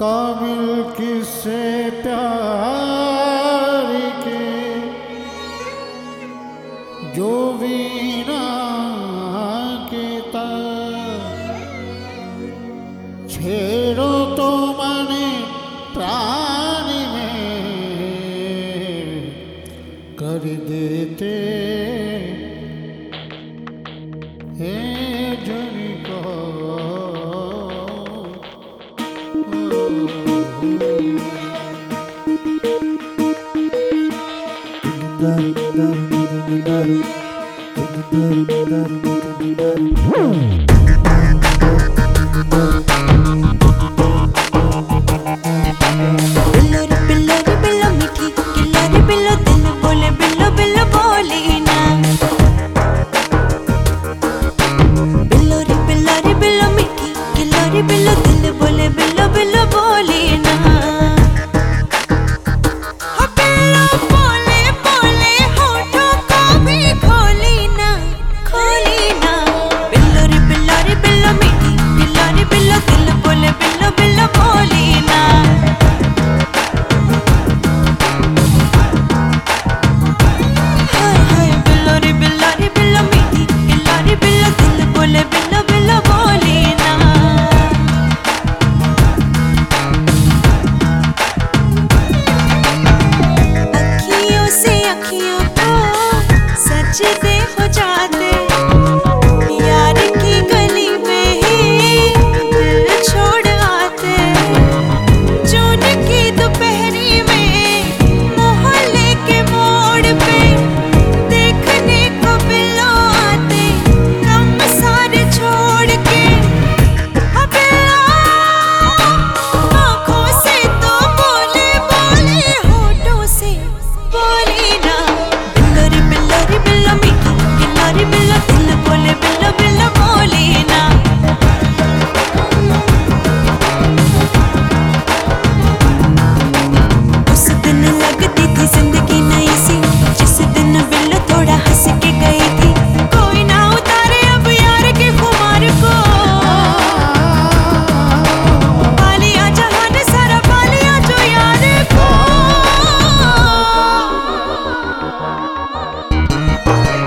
कामिल किसे प्यार के? जो वीणा के छेड़ो तो मने प्राण में। कर देते Woo! Bye.